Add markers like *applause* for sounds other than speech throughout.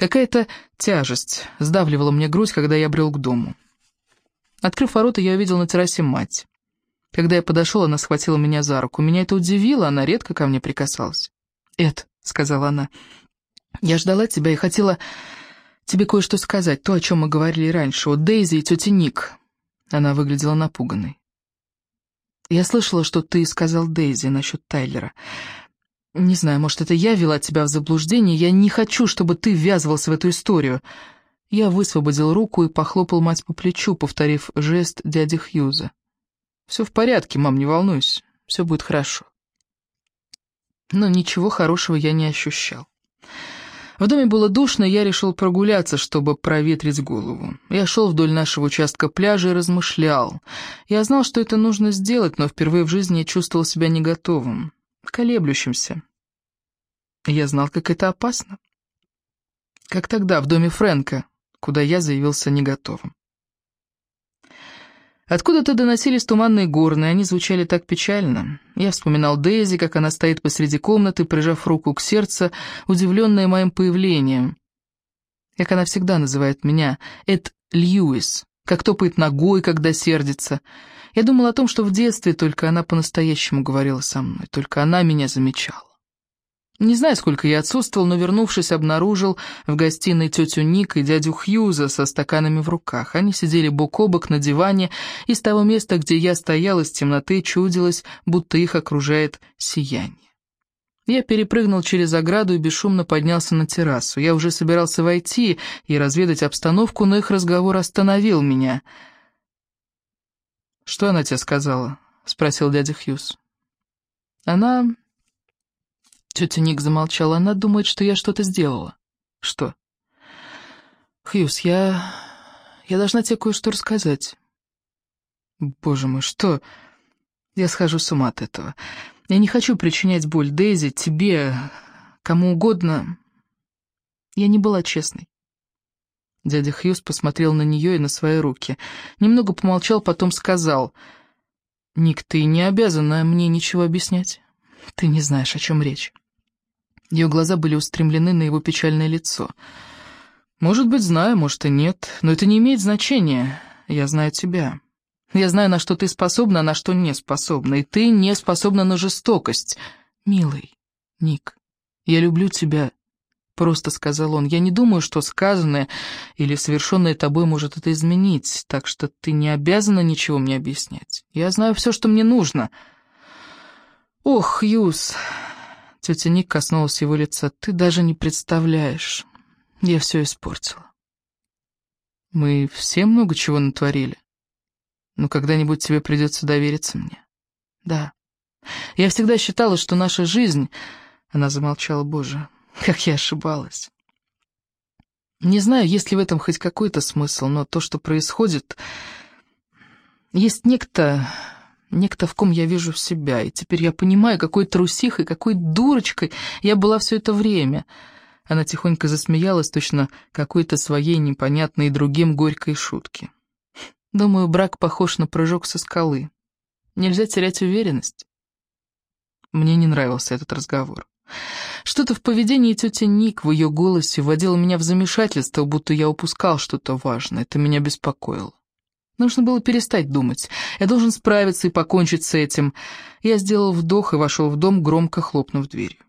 Какая-то тяжесть сдавливала мне грудь, когда я брел к дому. Открыв ворота, я увидел на террасе мать. Когда я подошел, она схватила меня за руку. Меня это удивило, она редко ко мне прикасалась. «Эд», — сказала она, — «я ждала тебя и хотела тебе кое-что сказать, то, о чем мы говорили раньше, о Дейзи и тете Ник». Она выглядела напуганной. «Я слышала, что ты сказал Дейзи насчет Тайлера. Не знаю, может, это я вела тебя в заблуждение, я не хочу, чтобы ты ввязывался в эту историю». Я высвободил руку и похлопал мать по плечу, повторив жест дяди Хьюза. «Все в порядке, мам, не волнуйся, все будет хорошо». Но ничего хорошего я не ощущал. В доме было душно, я решил прогуляться, чтобы проветрить голову. Я шел вдоль нашего участка пляжа и размышлял. Я знал, что это нужно сделать, но впервые в жизни я чувствовал себя не готовым, колеблющимся. Я знал, как это опасно. Как тогда, в доме Фрэнка, куда я заявился не готовым. Откуда-то доносились туманные горны, они звучали так печально. Я вспоминал Дейзи, как она стоит посреди комнаты, прижав руку к сердцу, удивленная моим появлением. Как она всегда называет меня, Эд Льюис, как топает ногой, когда сердится. Я думал о том, что в детстве только она по-настоящему говорила со мной, только она меня замечала. Не знаю, сколько я отсутствовал, но, вернувшись, обнаружил в гостиной тетю Ник и дядю Хьюза со стаканами в руках. Они сидели бок о бок на диване, и с того места, где я стоял, из темноты чудилось, будто их окружает сияние. Я перепрыгнул через ограду и бесшумно поднялся на террасу. Я уже собирался войти и разведать обстановку, но их разговор остановил меня. «Что она тебе сказала?» — спросил дядя Хьюз. «Она Тетя Ник замолчала. Она думает, что я что-то сделала. Что? Хьюз, я... Я должна тебе кое-что рассказать. Боже мой, что? Я схожу с ума от этого. Я не хочу причинять боль Дейзи, тебе, кому угодно. Я не была честной. Дядя Хьюз посмотрел на нее и на свои руки. Немного помолчал, потом сказал, «Ник, ты не обязана мне ничего объяснять. Ты не знаешь, о чем речь». Ее глаза были устремлены на его печальное лицо. «Может быть, знаю, может и нет, но это не имеет значения. Я знаю тебя. Я знаю, на что ты способна, а на что не способна, и ты не способна на жестокость. Милый, Ник, я люблю тебя». Просто сказал он, я не думаю, что сказанное или совершенное тобой может это изменить, так что ты не обязана ничего мне объяснять. Я знаю все, что мне нужно. Ох, Юс, Тетя Ник коснулась его лица. «Ты даже не представляешь. Я все испортила. Мы все много чего натворили. Но когда-нибудь тебе придется довериться мне. Да. Я всегда считала, что наша жизнь...» Она замолчала. «Боже, *laughs* как я ошибалась». Не знаю, есть ли в этом хоть какой-то смысл, но то, что происходит... Есть некто, Некто, в ком я вижу себя, и теперь я понимаю, какой трусихой, какой дурочкой я была все это время. Она тихонько засмеялась, точно какой-то своей непонятной другим горькой шутки. Думаю, брак похож на прыжок со скалы. Нельзя терять уверенность. Мне не нравился этот разговор. Что-то в поведении тети Ник, в ее голосе, вводило меня в замешательство, будто я упускал что-то важное. Это меня беспокоило. Нужно было перестать думать. Я должен справиться и покончить с этим. Я сделал вдох и вошел в дом, громко хлопнув дверью.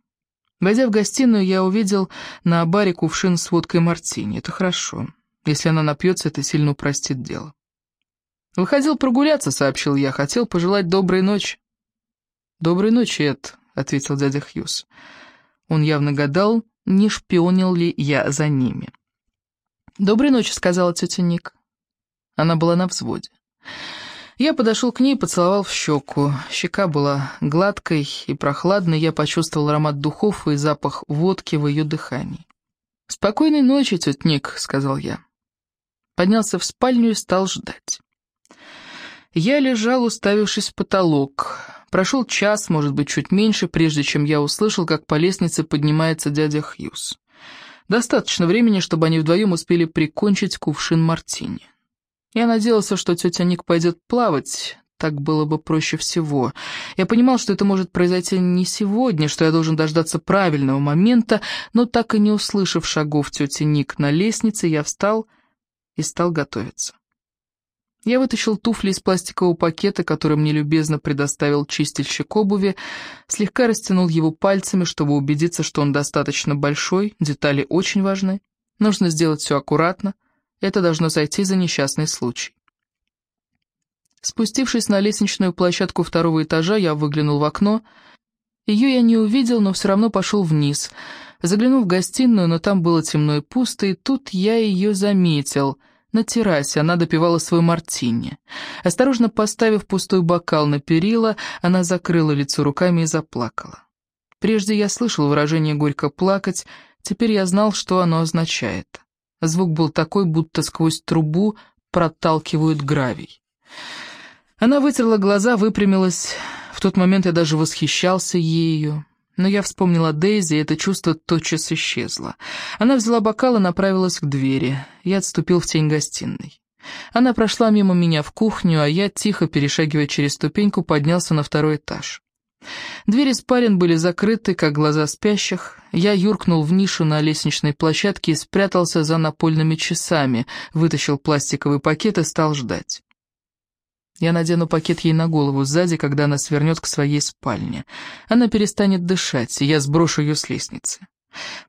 Войдя в гостиную, я увидел на баре кувшин с водкой мартини. Это хорошо. Если она напьется, это сильно упростит дело. «Выходил прогуляться», — сообщил я. «Хотел пожелать доброй ночи». «Доброй ночи, Эд», — ответил дядя Хьюз. Он явно гадал, не шпионил ли я за ними. «Доброй ночи», — сказала тетя Ник. Она была на взводе. Я подошел к ней и поцеловал в щеку. Щека была гладкой и прохладной, я почувствовал аромат духов и запах водки в ее дыхании. «Спокойной ночи, тетя Ник», — сказал я. Поднялся в спальню и стал ждать. Я лежал, уставившись в потолок. Прошел час, может быть, чуть меньше, прежде чем я услышал, как по лестнице поднимается дядя Хьюз. Достаточно времени, чтобы они вдвоем успели прикончить кувшин мартини. Я надеялся, что тетя Ник пойдет плавать, Так было бы проще всего. Я понимал, что это может произойти не сегодня, что я должен дождаться правильного момента, но так и не услышав шагов тети Ник на лестнице, я встал и стал готовиться. Я вытащил туфли из пластикового пакета, который мне любезно предоставил чистильщик обуви, слегка растянул его пальцами, чтобы убедиться, что он достаточно большой, детали очень важны. Нужно сделать все аккуратно, это должно сойти за несчастный случай. Спустившись на лестничную площадку второго этажа, я выглянул в окно. Ее я не увидел, но все равно пошел вниз. Заглянул в гостиную, но там было темно и пусто, и тут я ее заметил. На террасе она допивала свой мартини. Осторожно поставив пустой бокал на перила, она закрыла лицо руками и заплакала. Прежде я слышал выражение «горько плакать», теперь я знал, что оно означает. Звук был такой, будто сквозь трубу проталкивают гравий. Она вытерла глаза, выпрямилась. В тот момент я даже восхищался ею. Но я вспомнила Дейзи, и это чувство тотчас исчезло. Она взяла бокал и направилась к двери. Я отступил в тень гостиной. Она прошла мимо меня в кухню, а я, тихо перешагивая через ступеньку, поднялся на второй этаж. Двери спален были закрыты, как глаза спящих. Я юркнул в нишу на лестничной площадке и спрятался за напольными часами, вытащил пластиковый пакет и стал ждать. Я надену пакет ей на голову сзади, когда она свернет к своей спальне. Она перестанет дышать, и я сброшу ее с лестницы.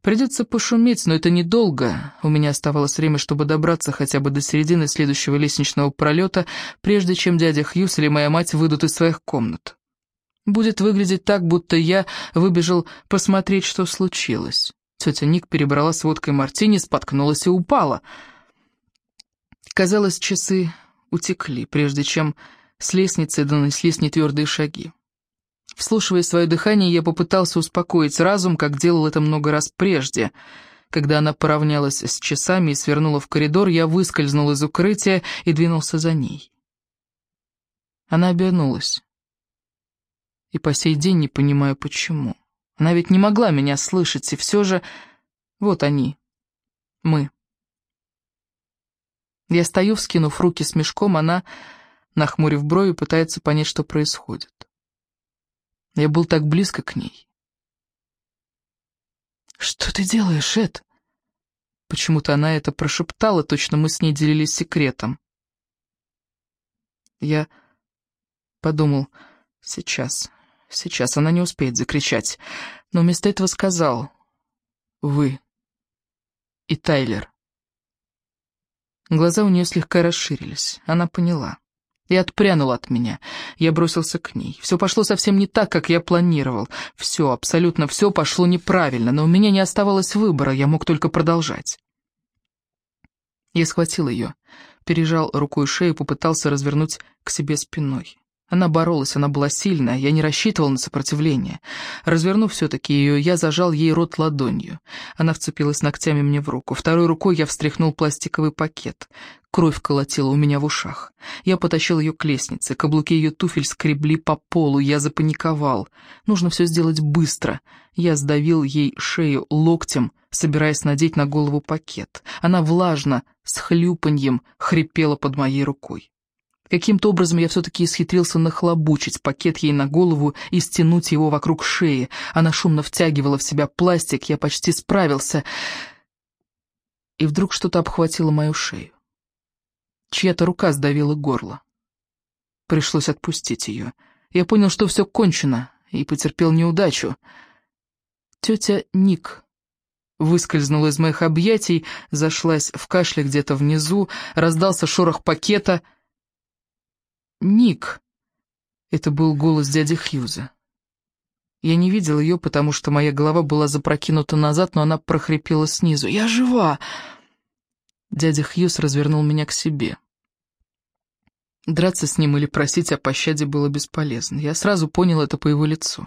Придется пошуметь, но это недолго. У меня оставалось время, чтобы добраться хотя бы до середины следующего лестничного пролета, прежде чем дядя Хьюз или моя мать выйдут из своих комнат. Будет выглядеть так, будто я выбежал посмотреть, что случилось. Тетя Ник перебрала с водкой мартини, споткнулась и упала. Казалось, часы утекли, прежде чем с лестницы донеслись нетвердые шаги. Вслушивая свое дыхание, я попытался успокоить разум, как делал это много раз прежде. Когда она поравнялась с часами и свернула в коридор, я выскользнул из укрытия и двинулся за ней. Она обернулась. И по сей день не понимаю, почему. Она ведь не могла меня слышать, и все же... Вот они. Мы. Я стою, вскинув руки с мешком, она, нахмурив брови, пытается понять, что происходит. Я был так близко к ней. «Что ты делаешь, Эд?» Почему-то она это прошептала, точно мы с ней делились секретом. Я подумал, сейчас, сейчас она не успеет закричать, но вместо этого сказал «Вы и Тайлер». Глаза у нее слегка расширились. Она поняла. И отпрянула от меня. Я бросился к ней. Все пошло совсем не так, как я планировал. Все, абсолютно все пошло неправильно, но у меня не оставалось выбора, я мог только продолжать. Я схватил ее, пережал рукой шею, попытался развернуть к себе спиной. Она боролась, она была сильная, я не рассчитывал на сопротивление. Развернув все-таки ее, я зажал ей рот ладонью. Она вцепилась ногтями мне в руку. Второй рукой я встряхнул пластиковый пакет. Кровь колотила у меня в ушах. Я потащил ее к лестнице, каблуки ее туфель скребли по полу, я запаниковал. Нужно все сделать быстро. Я сдавил ей шею локтем, собираясь надеть на голову пакет. Она влажно, с хлюпаньем, хрипела под моей рукой. Каким-то образом я все-таки исхитрился нахлобучить пакет ей на голову и стянуть его вокруг шеи. Она шумно втягивала в себя пластик, я почти справился. И вдруг что-то обхватило мою шею. Чья-то рука сдавила горло. Пришлось отпустить ее. Я понял, что все кончено, и потерпел неудачу. Тетя Ник выскользнула из моих объятий, зашлась в кашле где-то внизу, раздался шорох пакета — «Ник!» Это был голос дяди Хьюза. Я не видел ее, потому что моя голова была запрокинута назад, но она прохрипела снизу. «Я жива!» Дядя Хьюз развернул меня к себе. Драться с ним или просить о пощаде было бесполезно. Я сразу понял это по его лицу.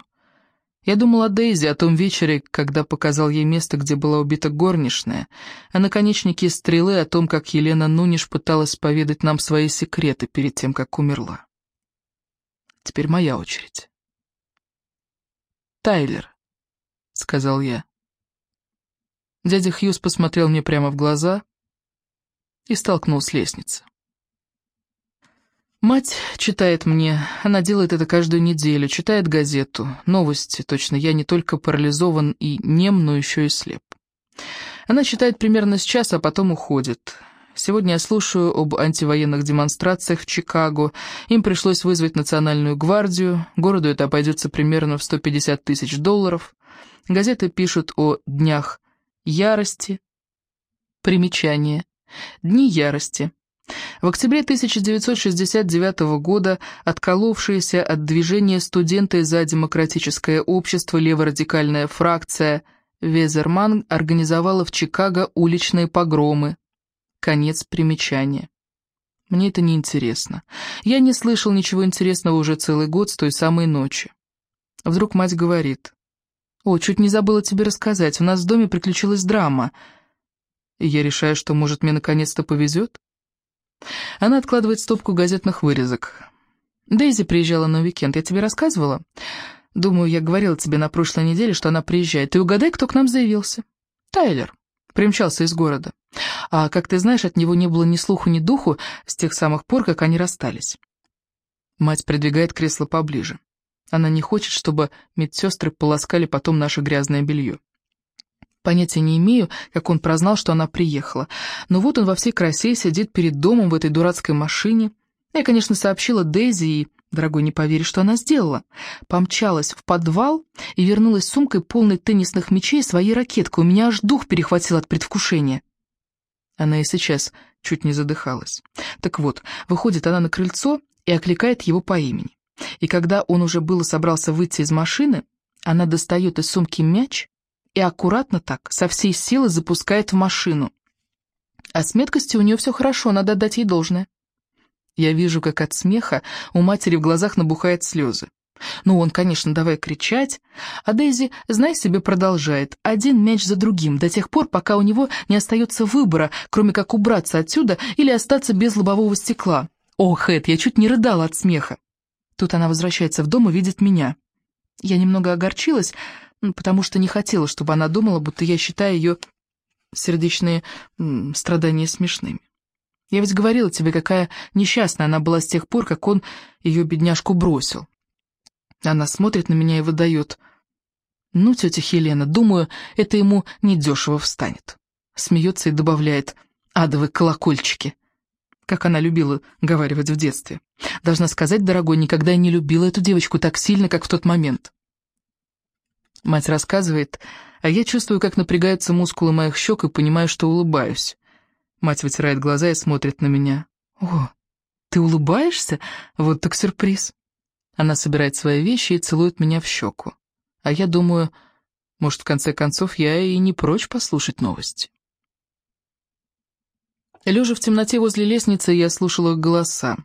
Я думал о Дейзи, о том вечере, когда показал ей место, где была убита горничная, о наконечнике стрелы, о том, как Елена Нуниш пыталась поведать нам свои секреты перед тем, как умерла. Теперь моя очередь. «Тайлер», — сказал я. Дядя Хьюз посмотрел мне прямо в глаза и столкнул с лестницы. Мать читает мне, она делает это каждую неделю, читает газету, новости, точно, я не только парализован и нем, но еще и слеп. Она читает примерно с часа, а потом уходит. Сегодня я слушаю об антивоенных демонстрациях в Чикаго. Им пришлось вызвать национальную гвардию. Городу это обойдется примерно в 150 тысяч долларов. Газеты пишут о днях ярости. Примечание. Дни ярости. В октябре 1969 года отколовшаяся от движения студенты за демократическое общество леворадикальная фракция Везерман организовала в Чикаго уличные погромы. Конец примечания. Мне это не интересно. Я не слышал ничего интересного уже целый год с той самой ночи. Вдруг мать говорит. «О, чуть не забыла тебе рассказать, у нас в доме приключилась драма». И я решаю, что, может, мне наконец-то повезет? Она откладывает стопку газетных вырезок. Дейзи приезжала на уикенд, я тебе рассказывала? Думаю, я говорила тебе на прошлой неделе, что она приезжает. И угадай, кто к нам заявился? Тайлер. Примчался из города. А, как ты знаешь, от него не было ни слуху, ни духу с тех самых пор, как они расстались. Мать придвигает кресло поближе. Она не хочет, чтобы медсестры полоскали потом наше грязное белье. Понятия не имею, как он прознал, что она приехала. Но вот он во всей красе сидит перед домом в этой дурацкой машине. Я, конечно, сообщила Дейзи, и, дорогой, не поверишь, что она сделала. Помчалась в подвал и вернулась с сумкой, полной теннисных мячей, своей ракеткой. У меня аж дух перехватил от предвкушения. Она и сейчас чуть не задыхалась. Так вот, выходит она на крыльцо и окликает его по имени. И когда он уже было собрался выйти из машины, она достает из сумки мяч и аккуратно так, со всей силы запускает в машину. А с меткостью у нее все хорошо, надо отдать ей должное. Я вижу, как от смеха у матери в глазах набухают слезы. Ну, он, конечно, давай кричать, а Дейзи, знай себе, продолжает, один мяч за другим, до тех пор, пока у него не остается выбора, кроме как убраться отсюда или остаться без лобового стекла. О, Хэт, я чуть не рыдала от смеха. Тут она возвращается в дом и видит меня. Я немного огорчилась, потому что не хотела, чтобы она думала, будто я считаю ее сердечные страдания смешными. Я ведь говорила тебе, какая несчастная она была с тех пор, как он ее бедняжку бросил. Она смотрит на меня и выдает. «Ну, тетя Хелена, думаю, это ему недешево встанет». Смеется и добавляет «адовые колокольчики», как она любила говаривать в детстве. Должна сказать, дорогой, никогда я не любила эту девочку так сильно, как в тот момент. Мать рассказывает, а я чувствую, как напрягаются мускулы моих щек и понимаю, что улыбаюсь. Мать вытирает глаза и смотрит на меня. «О, ты улыбаешься? Вот так сюрприз!» Она собирает свои вещи и целует меня в щеку. А я думаю, может, в конце концов, я и не прочь послушать новости. Лежа в темноте возле лестницы, я слушала голоса.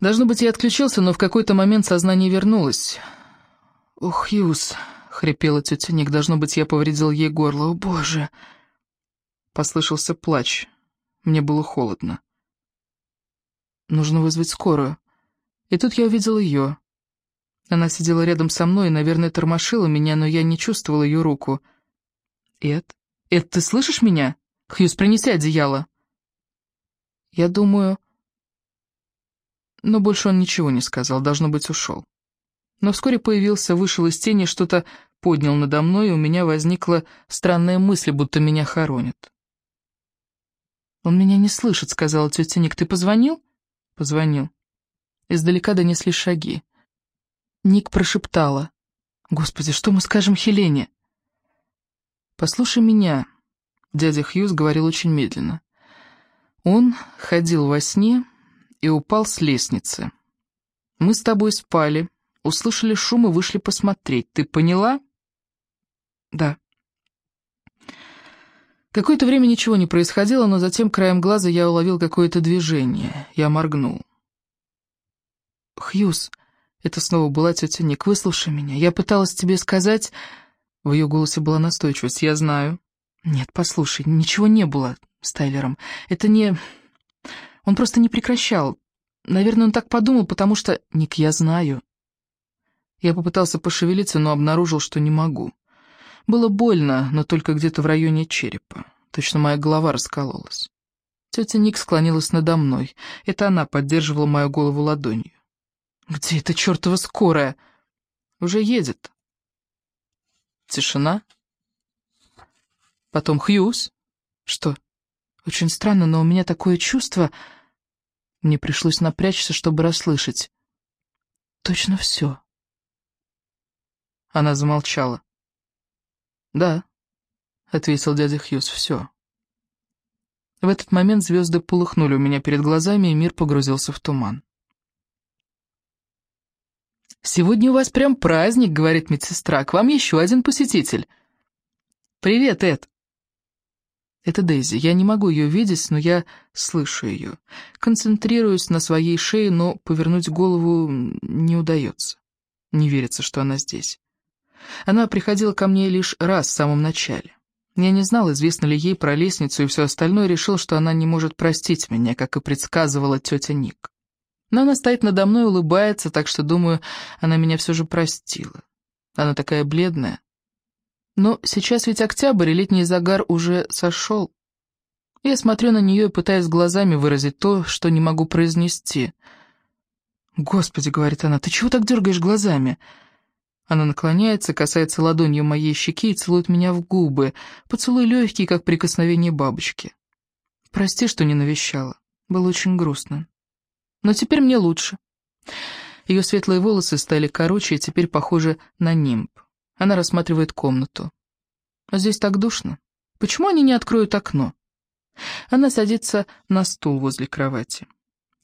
Должно быть, я отключился, но в какой-то момент сознание вернулось. «Ох, Юс!» — хрипела тетя Ник. «Должно быть, я повредил ей горло. О, боже!» Послышался плач. Мне было холодно. Нужно вызвать скорую. И тут я увидел ее. Она сидела рядом со мной и, наверное, тормошила меня, но я не чувствовал ее руку. «Эд? Эд, ты слышишь меня? Хьюз, принеси одеяло!» Я думаю... Но больше он ничего не сказал, должно быть, ушел но вскоре появился, вышел из тени, что-то поднял надо мной, и у меня возникла странная мысль, будто меня хоронят. «Он меня не слышит», — сказала тетя Ник. «Ты позвонил?» «Позвонил». Издалека донесли шаги. Ник прошептала. «Господи, что мы скажем Хелене?» «Послушай меня», — дядя Хьюз говорил очень медленно. Он ходил во сне и упал с лестницы. Мы с тобой спали, Услышали шум и вышли посмотреть. Ты поняла? Да. Какое-то время ничего не происходило, но затем краем глаза я уловил какое-то движение. Я моргнул. «Хьюз», — это снова была тетя Ник, — «выслушай меня. Я пыталась тебе сказать...» В ее голосе была настойчивость. «Я знаю». «Нет, послушай, ничего не было с Тайлером. Это не... Он просто не прекращал. Наверное, он так подумал, потому что... Ник, я знаю. Я попытался пошевелиться, но обнаружил, что не могу. Было больно, но только где-то в районе черепа. Точно моя голова раскололась. Тетя Ник склонилась надо мной. Это она поддерживала мою голову ладонью. «Где эта чертова скорая?» «Уже едет». Тишина. Потом Хьюз. «Что?» «Очень странно, но у меня такое чувство...» Мне пришлось напрячься, чтобы расслышать. «Точно все». Она замолчала. «Да», — ответил дядя Хьюз, — «все». В этот момент звезды полыхнули у меня перед глазами, и мир погрузился в туман. «Сегодня у вас прям праздник», — говорит медсестра. «К вам еще один посетитель». «Привет, Эд». Это Дейзи. Я не могу ее видеть, но я слышу ее. Концентрируюсь на своей шее, но повернуть голову не удается. Не верится, что она здесь. Она приходила ко мне лишь раз в самом начале. Я не знал, известно ли ей про лестницу и все остальное, и решил, что она не может простить меня, как и предсказывала тетя Ник. Но она стоит надо мной и улыбается, так что, думаю, она меня все же простила. Она такая бледная. Но сейчас ведь октябрь, и летний загар уже сошел. Я смотрю на нее и пытаюсь глазами выразить то, что не могу произнести. «Господи», — говорит она, — «ты чего так дергаешь глазами?» Она наклоняется, касается ладонью моей щеки и целует меня в губы. Поцелуй легкий, как прикосновение бабочки. Прости, что не навещала. Было очень грустно. Но теперь мне лучше. Ее светлые волосы стали короче и теперь похожи на нимб. Она рассматривает комнату. А здесь так душно. Почему они не откроют окно? Она садится на стул возле кровати.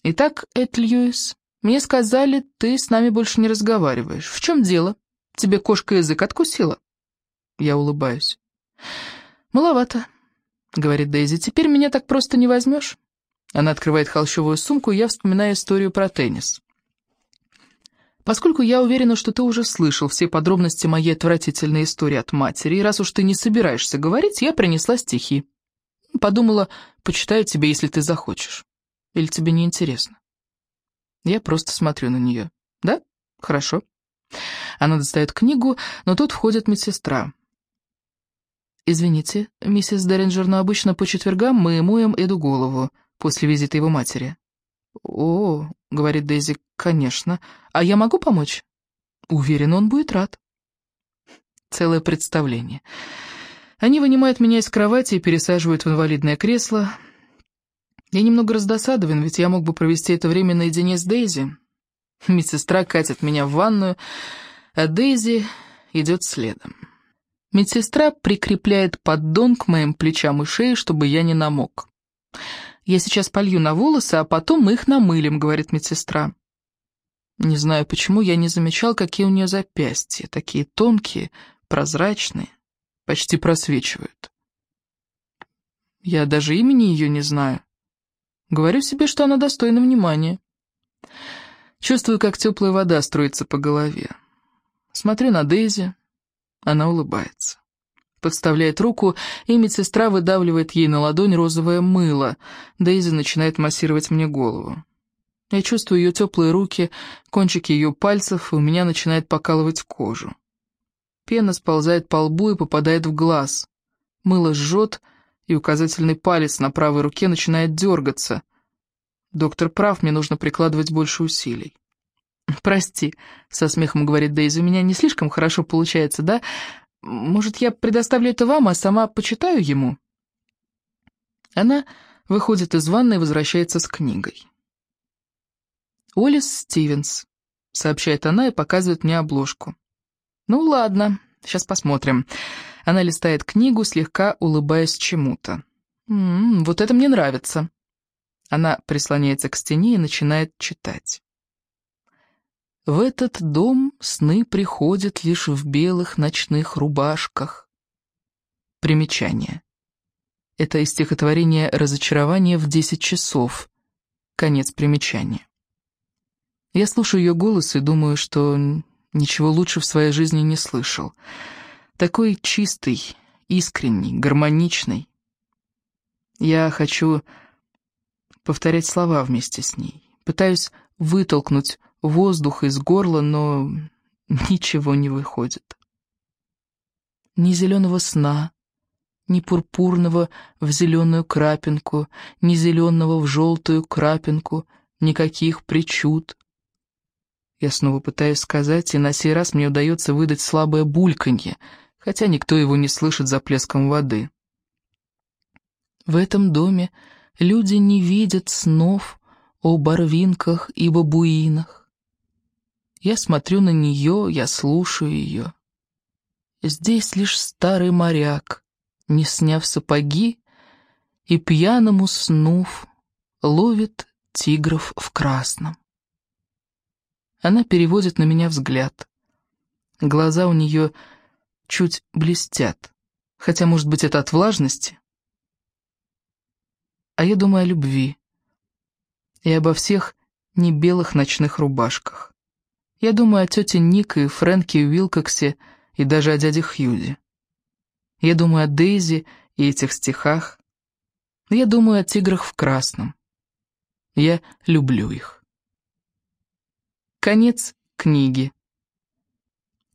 «Итак, Эд Льюис, мне сказали, ты с нами больше не разговариваешь. В чем дело?» Тебе кошка язык откусила?» Я улыбаюсь. «Маловато», — говорит Дейзи. «Теперь меня так просто не возьмешь». Она открывает холщовую сумку, и я вспоминаю историю про теннис. Поскольку я уверена, что ты уже слышал все подробности моей отвратительной истории от матери, и раз уж ты не собираешься говорить, я принесла стихи. Подумала, почитаю тебе, если ты захочешь. Или тебе не интересно? Я просто смотрю на нее. Да? Хорошо. Она достает книгу, но тут входит медсестра. «Извините, миссис Деринджер, но обычно по четвергам мы моем Эду голову после визита его матери». «О, — говорит Дейзи, — конечно. А я могу помочь?» «Уверен, он будет рад». Целое представление. Они вынимают меня из кровати и пересаживают в инвалидное кресло. Я немного раздосадован, ведь я мог бы провести это время наедине с Дейзи. Медсестра катит меня в ванную, а Дейзи идет следом. Медсестра прикрепляет поддон к моим плечам и шее, чтобы я не намок. «Я сейчас полью на волосы, а потом мы их намылим», — говорит медсестра. Не знаю, почему я не замечал, какие у нее запястья, такие тонкие, прозрачные, почти просвечивают. Я даже имени ее не знаю. Говорю себе, что она достойна внимания. Чувствую, как теплая вода струится по голове. Смотрю на Дейзи. Она улыбается. Подставляет руку, и медсестра выдавливает ей на ладонь розовое мыло. Дейзи начинает массировать мне голову. Я чувствую ее теплые руки, кончики ее пальцев, и у меня начинает покалывать кожу. Пена сползает по лбу и попадает в глаз. Мыло жжет, и указательный палец на правой руке начинает дергаться — Доктор прав, мне нужно прикладывать больше усилий. «Прости», — со смехом говорит Дейзи, — «у меня не слишком хорошо получается, да? Может, я предоставлю это вам, а сама почитаю ему?» Она выходит из ванной и возвращается с книгой. «Олис Стивенс», — сообщает она и показывает мне обложку. «Ну ладно, сейчас посмотрим». Она листает книгу, слегка улыбаясь чему-то. «М -м, «Вот это мне нравится». Она прислоняется к стене и начинает читать. В этот дом сны приходят лишь в белых ночных рубашках. Примечание. Это из стихотворения «Разочарование в десять часов». Конец примечания. Я слушаю ее голос и думаю, что ничего лучше в своей жизни не слышал. Такой чистый, искренний, гармоничный. Я хочу повторять слова вместе с ней. Пытаюсь вытолкнуть воздух из горла, но ничего не выходит. Ни зеленого сна, ни пурпурного в зеленую крапинку, ни зеленого в желтую крапинку, никаких причуд. Я снова пытаюсь сказать, и на сей раз мне удается выдать слабое бульканье, хотя никто его не слышит за плеском воды. В этом доме люди не видят снов о барвинках и бабуинах. Я смотрю на нее, я слушаю ее. Здесь лишь старый моряк, не сняв сапоги и пьяным уснув, ловит тигров в красном. Она переводит на меня взгляд. Глаза у нее чуть блестят, хотя, может быть, это от влажности. А я думаю о любви и обо всех небелых ночных рубашках. Я думаю о тете Ник и Фрэнке Уилкоксе и даже о дяде Хьюзи. Я думаю о Дейзи и этих стихах. Я думаю о тиграх в красном. Я люблю их. Конец книги.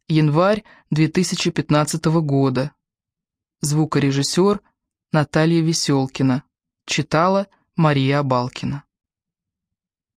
Январь 2015 года. Звукорежиссер Наталья Веселкина. Читала Мария Абалкина.